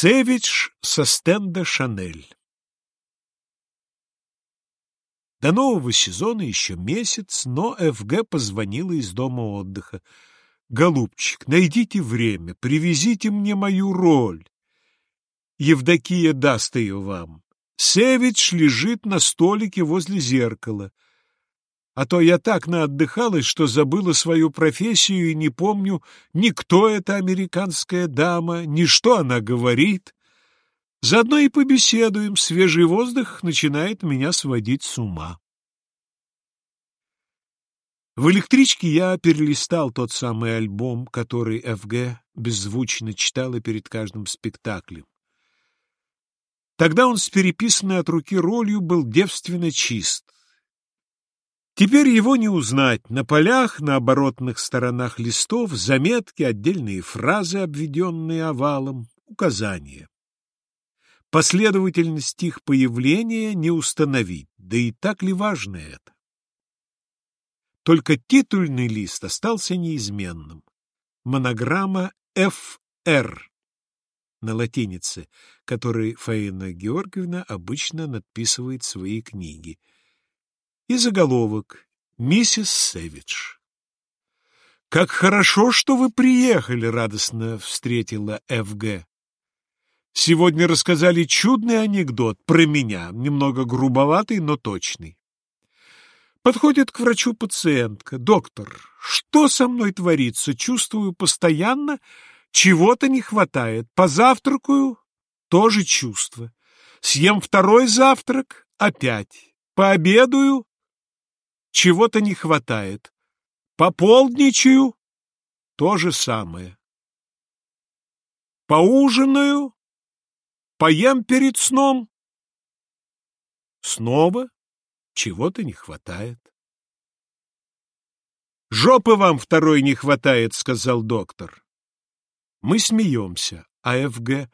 Сэвидж со стенда «Шанель». До нового сезона еще месяц, но ФГ позвонила из дома отдыха. «Голубчик, найдите время, привезите мне мою роль. Евдокия даст ее вам. Сэвидж лежит на столике возле зеркала. А то я так наотдыхалась, что забыла свою профессию и не помню ни кто эта американская дама, ни что она говорит. Заодно и побеседуем, свежий воздух начинает меня сводить с ума. В электричке я перелистал тот самый альбом, который ФГ беззвучно читала перед каждым спектаклем. Тогда он с переписанной от руки ролью был девственно чист. Теперь его не узнать. На полях, на оборотных сторонах листов, заметки, отдельные фразы, обведенные овалом, указания. Последовательность их появления не установить, да и так ли важно это? Только титульный лист остался неизменным. Монограмма «ФР» на латинице, которой Фаина Георгиевна обычно надписывает свои книги. И заголовок «Миссис Сэвидж». «Как хорошо, что вы приехали!» — радостно встретила Ф.Г. Сегодня рассказали чудный анекдот про меня, немного грубоватый, но точный. Подходит к врачу пациентка. «Доктор, что со мной творится? Чувствую постоянно, чего-то не хватает. Позавтракаю — тоже чувство. Съем второй завтрак — опять. Пообедаю — чего-то не хватает. Пополдничаю — то же самое. Поужинаю Поем перед сном. Снова чего-то не хватает. «Жопы вам второй не хватает», — сказал доктор. Мы смеемся, а ФГ...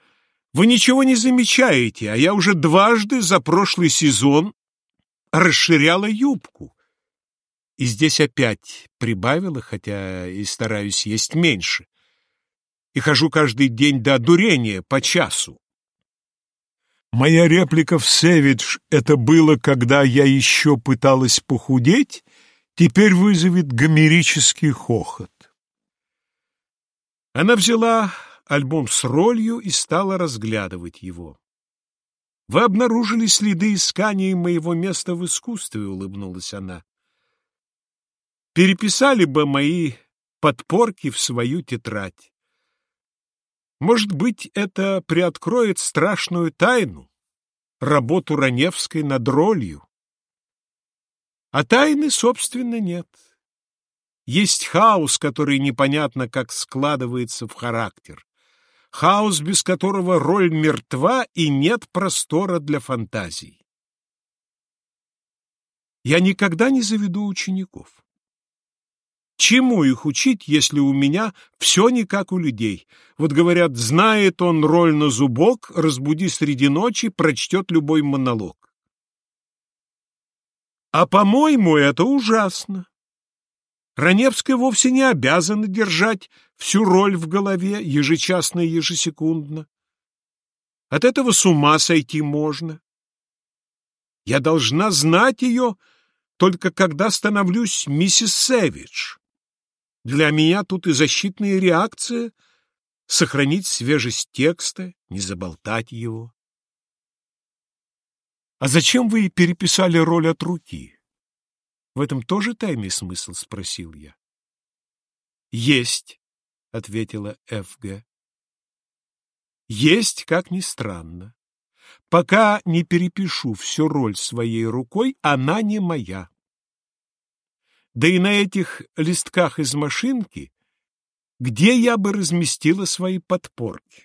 Вы ничего не замечаете, а я уже дважды за прошлый сезон расширяла юбку. И здесь опять прибавила, хотя и стараюсь есть меньше. И хожу каждый день до дурения по часу. Моя реплика в «Сэвидж» — это было, когда я еще пыталась похудеть, теперь вызовет гомерический хохот. Она взяла альбом с ролью и стала разглядывать его. «Вы обнаружили следы искания моего места в искусстве», — улыбнулась она. «Переписали бы мои подпорки в свою тетрадь. Может быть, это приоткроет страшную тайну, работу Раневской над ролью. А тайны, собственно, нет. Есть хаос, который непонятно как складывается в характер. Хаос, без которого роль мертва и нет простора для фантазий. Я никогда не заведу учеников. Чему их учить, если у меня все не как у людей? Вот говорят, знает он роль на зубок, разбуди среди ночи, прочтет любой монолог. А, по-моему, это ужасно. Раневская вовсе не обязана держать всю роль в голове ежечасно и ежесекундно. От этого с ума сойти можно. Я должна знать ее только когда становлюсь миссис Сэвидж. Для меня тут и защитная реакция — сохранить свежесть текста, не заболтать его. «А зачем вы переписали роль от руки?» «В этом тоже тайный смысл?» — спросил я. «Есть», — ответила Ф.Г. «Есть, как ни странно. Пока не перепишу всю роль своей рукой, она не моя. Да и на этих листках из машинки, где я бы разместила свои подпорки?